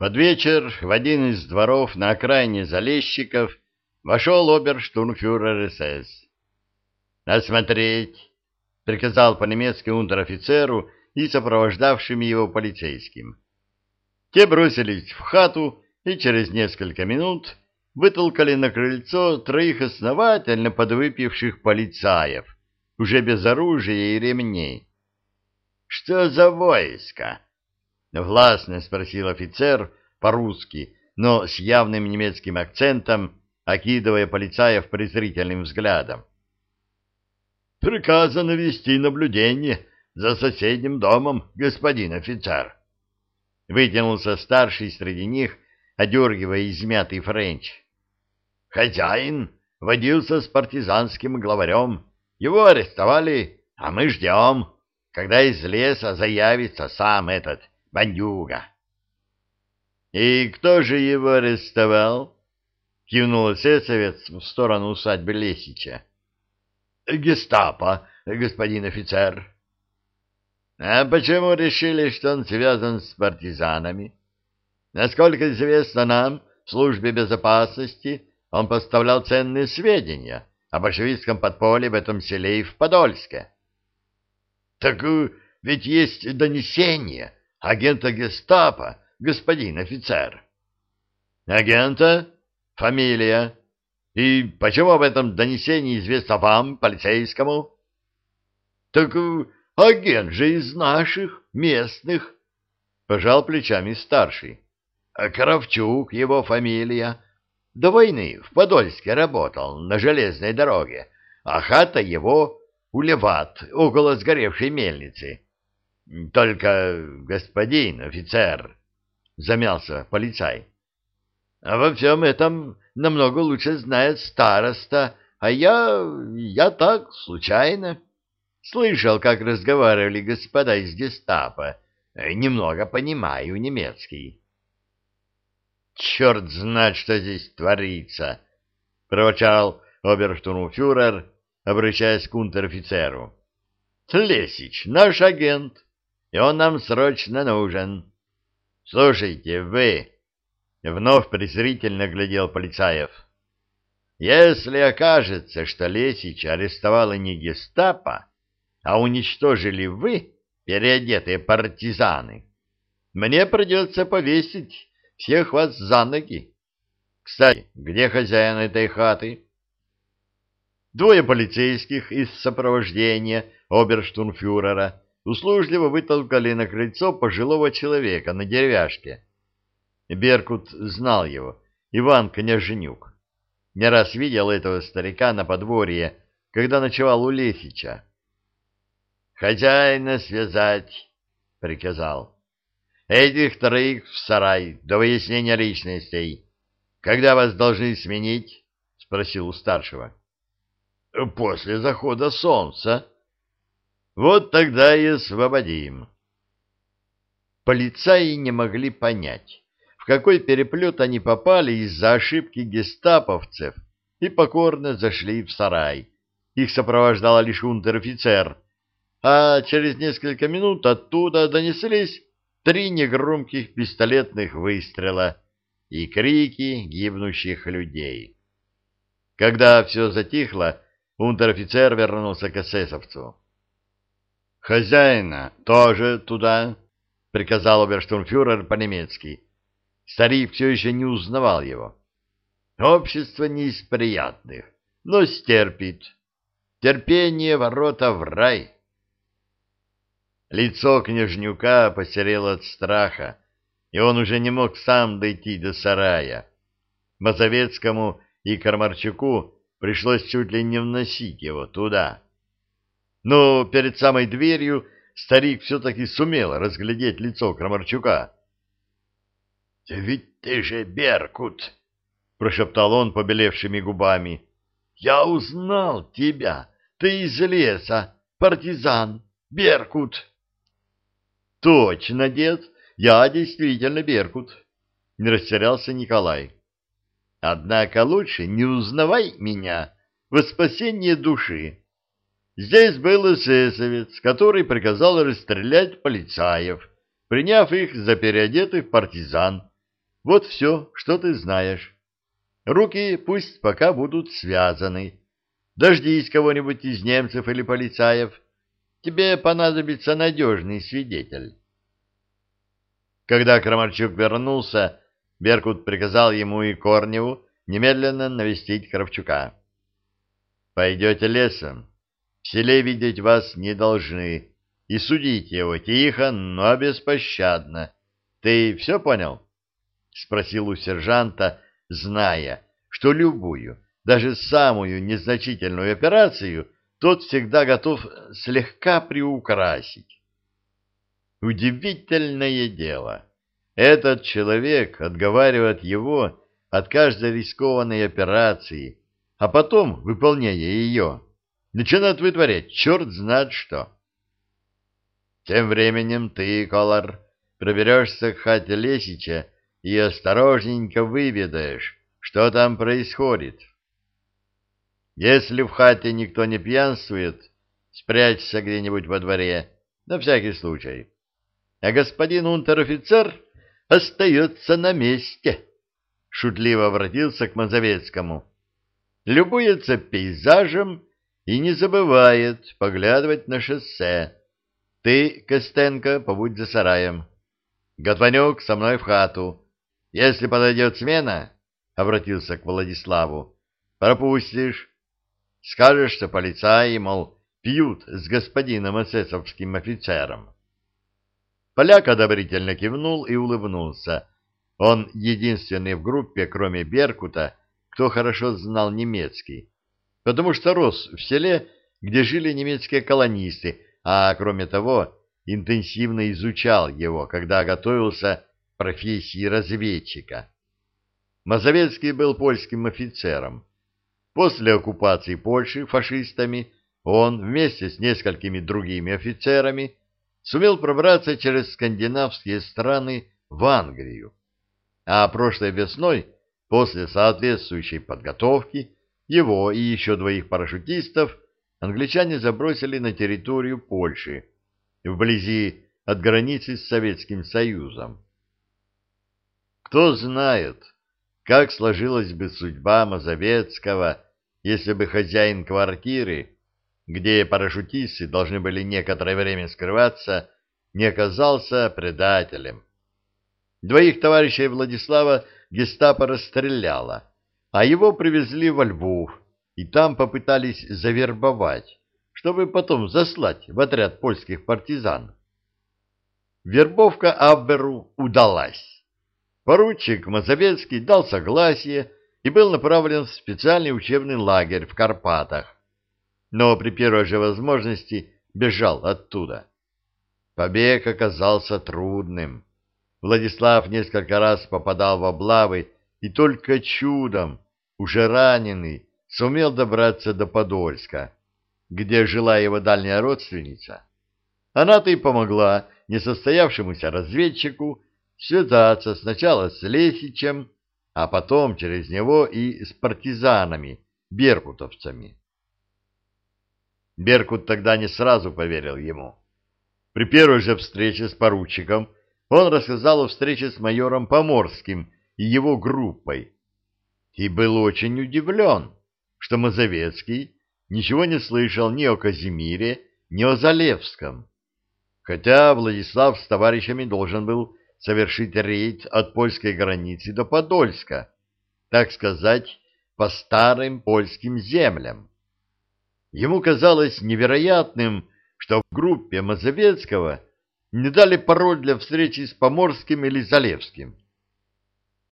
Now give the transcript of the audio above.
Под вечер в один из дворов на окраине Залещиков вошел оберштурмфюрер СС. «Осмотреть!» — приказал по-немецки унтер-офицеру и сопровождавшим его полицейским. Те бросились в хату и через несколько минут вытолкали на крыльцо троих основательно подвыпивших полицаев, уже без оружия и ремней. — Что за войско? — властно спросил офицер по-русски, но с явным немецким акцентом, окидывая полицаев презрительным взглядом. — Приказано вести наблюдение за соседним домом, господин офицер. Вытянулся старший среди них, одергивая измятый френч. Хозяин водился с партизанским главарем. Его арестовали, а мы ждем, когда из леса заявится сам этот бандюга. — И кто же его арестовал? — кивнул эсэсовец в сторону усадьбы Лесича. — Гестапо, господин офицер. — А почему решили, что он связан с партизанами? Насколько известно нам, в службе безопасности он поставлял ценные сведения о большевистском подполье в этом селе и в Подольске. — Так э, ведь есть донесение агента гестапо, господин офицер. — Агента? Фамилия? И почему об этом донесении известно вам, полицейскому? — Так э, агент же из наших, местных, — пожал плечами старший. — Кравчук его фамилия. До войны в Подольске работал на железной дороге, а хата его у Леват, около сгоревшей мельницы. — Только, господин офицер, — замялся полицай, — а во всем этом намного лучше знает староста, а я... я так, случайно. Слышал, как разговаривали господа из гестапо, немного понимаю немецкий. «Черт знает, что здесь творится!» — проворчал оберштурмфюрер, обращаясь к унтер-офицеру. «Тлесич, наш агент, и он нам срочно нужен. Слушайте, вы...» — вновь презрительно глядел Полицаев. «Если окажется, что Лесич арестовала не гестапо, а уничтожили вы, переодетые партизаны, мне придется повесить всех вас за ноги. Кстати, где хозяин этой хаты? Двое полицейских из сопровождения оберштурмфюрера услужливо вытолкали на крыльцо пожилого человека на деревяшке. Беркут знал его, Иван Княженюк. Не раз видел этого старика на подворье, когда ночевал у Лесича. «Хозяина связать!» — приказал. Этих троих в сарай до выяснения личностей. Когда вас должны сменить? — спросил у старшего. — После захода солнца. — Вот тогда и освободим. Полицаи не могли понять, в какой переплет они попали из-за ошибки гестаповцев, и покорно зашли в сарай. Их сопровождал лишь унтер-офицер, а через несколько минут оттуда донеслись три негромких пистолетных выстрела и крики гибнущих людей. Когда все затихло, унтер-офицер вернулся к эсэсовцу. «Хозяина тоже туда», — приказал оберштурмфюрер по-немецки. Старик все еще не узнавал его. «Общество не из приятных, но стерпит. Терпение — ворота в рай». Лицо княжнюка посерело от страха, и он уже не мог сам дойти до сарая. Мазовецкому и Кармарчуку пришлось чуть ли не вносить его туда. Но перед самой дверью старик все-таки сумел разглядеть лицо Крамарчука. — Ведь ты же Беркут! — прошептал он побелевшими губами. — Я узнал тебя! Ты из леса, партизан, Беркут! — Точно, дед, я действительно Беркут, не растерялся Николай. Однако лучше не узнавай меня во спасение души. Здесь был эсэсовец, который приказал расстрелять полицаев, приняв их за переодетых партизан, Вот все, что ты знаешь. Руки пусть пока будут связаны. Дождись кого-нибудь из немцев или полицаев. Тебе понадобится надежный свидетель. Когда Крамарчук вернулся, Беркут приказал ему и Корневу немедленно навестить Кравчука. «Пойдете лесом. Селе видеть вас не должны. И судить его тихо, но беспощадно. Ты все понял?» — спросил у сержанта, зная, что любую, даже самую незначительную операцию тот всегда готов слегка приукрасить. Удивительное дело. Этот человек отговаривает его от каждой рискованной операции, а потом, выполняя ее, начинает вытворять черт знает что. Тем временем ты, Колор, проберешься к хате Лесича и осторожненько выведаешь, что там происходит. Если в хате никто не пьянствует, спрячься где-нибудь во дворе, на всякий случай. А господин унтер-офицер остается на месте, — шутливо обратился к Мазовецкому. Любуется пейзажем и не забывает поглядывать на шоссе. Ты, Костенко, побудь за сараем. Готванюк со мной в хату. Если подойдет смена, — обратился к Владиславу, — пропустишь. Скажешь, что полицаи, мол, пьют с господином эсэсовским офицером. Поляк одобрительно кивнул и улыбнулся. Он единственный в группе, кроме Беркута, кто хорошо знал немецкий, потому что рос в селе, где жили немецкие колонисты, а кроме того интенсивно изучал его, когда готовился профессии разведчика. Мазовецкий был польским офицером. После оккупации Польши фашистами он вместе с несколькими другими офицерами сумел пробраться через скандинавские страны в Англию. А прошлой весной, после соответствующей подготовки, его и еще двоих парашютистов англичане забросили на территорию Польши, вблизи от границы с Советским Союзом. Кто знает, как сложилась бы судьба Мазовецкого, если бы хозяин квартиры, где парашютисты должны были некоторое время скрываться, не оказался предателем. Двоих товарищей Владислава гестапо расстреляло, а его привезли во Львов, и там попытались завербовать, чтобы потом заслать в отряд польских партизан. Вербовка Абберу удалась. Поручик Мазовецкий дал согласие и был направлен в специальный учебный лагерь в Карпатах, но при первой же возможности бежал оттуда. Побег оказался трудным. Владислав несколько раз попадал в облавы и только чудом, уже раненый, сумел добраться до Подольска, где жила его дальняя родственница. Она-то и помогла несостоявшемуся разведчику связаться сначала с Лесичем, а потом через него и с партизанами, беркутовцами. Беркут тогда не сразу поверил ему. При первой же встрече с поручиком он рассказал о встрече с майором Поморским и его группой, и был очень удивлен, что Мазовецкий ничего не слышал ни о Казимире, ни о Залевском, хотя Владислав с товарищами должен был совершить рейд от польской границы до Подольска, так сказать, по старым польским землям. Ему казалось невероятным, что в группе Мазовецкого не дали пароль для встречи с Поморским или Залевским.